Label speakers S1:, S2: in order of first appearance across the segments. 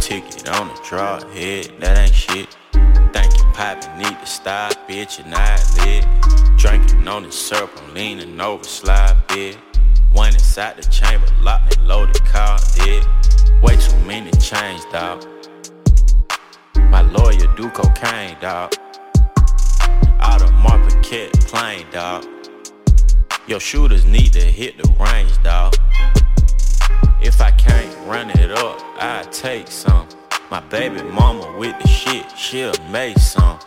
S1: ticket on the draw head, that ain't shit. Think you poppin', need to stop, bitch, you're not lit. Drinking on the syrup, I'm leaning over, slide bit. One inside the chamber, locked and loaded, car dead. Way too many chains, dog. My lawyer do cocaine. Out of Marpaquette plane, dog. Your shooters need to hit the range, dog. If I can't run it up, I take some. My baby mama with the shit, she'll make some.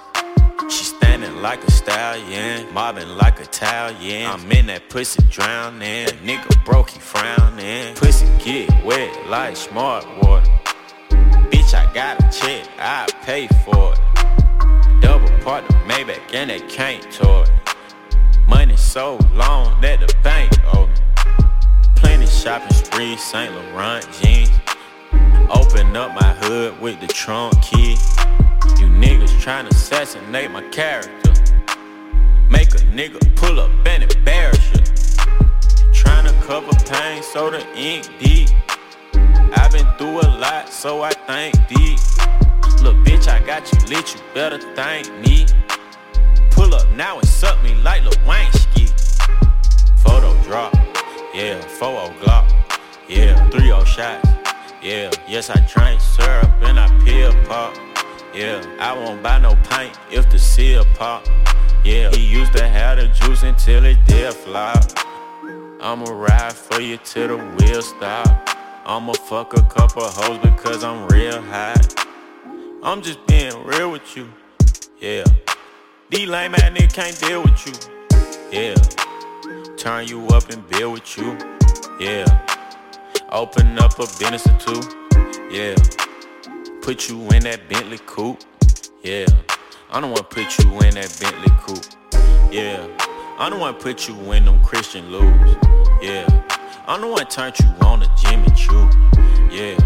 S1: She standing like a stallion, mobbing like a Italian. I'm in that pussy drowning, nigga broke, he frowning. Pussy get wet like smart water. Bitch, I got a check, I pay for it. Double part the Maybach and they can't toy it. Money so long that the shopping spree, St. Laurent jeans. Open up my hood with the trunk key. You niggas tryna assassinate my character. Make a nigga pull up and embarrass you. Tryna cover pain so the ink deep. I've been through a lot, so I think deep. Look, bitch, I got you lit, you better thank me. Pull up now and suck me like Lil 4 Glock, yeah, 3 shots, yeah. Yes, I drink syrup and I peel pop, yeah. I won't buy no paint if the seal pop, yeah. He used to have the juice until it did flop. I'ma ride for you till the wheel stop. I'ma fuck a couple hoes because I'm real hot. I'm just being real with you, yeah. These lame ass niggas can't deal with you, yeah. Turn you up and build with you, yeah. Open up a business or two, yeah. Put you in that Bentley coupe, yeah. I don't wanna put you in that Bentley coupe, yeah. I don't wanna put you in them Christian loops, yeah. I'm the one turned you on to Jimmy Choo, yeah.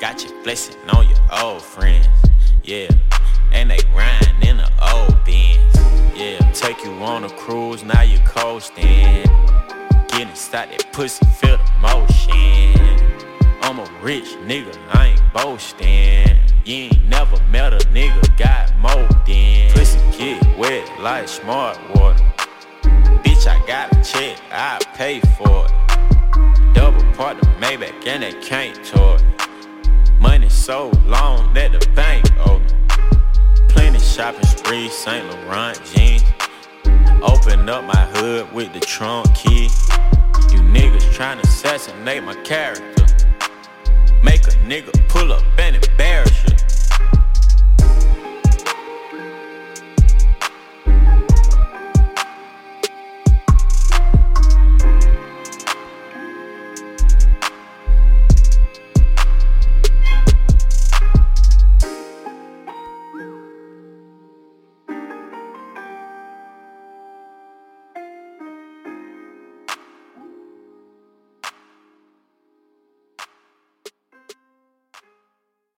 S1: Got you flexing on your old friends, yeah. And they riding in the old Benz, yeah. Take you on a cruise, now you coasting. Get inside that pussy, feel the motion. I'm a rich nigga, I ain't boasting. You ain't never met a nigga, got more than. Pussy get wet like smart water. Bitch, I got a check, I pay for it. Double part the Maybach and they can't toy it. Money so long that the bank owe me. Plenty shopping spree, St. Laurent jeans. Open up my hood with the trunk key. You niggas tryna assassinate my character. Make a nigga pull up and embarrass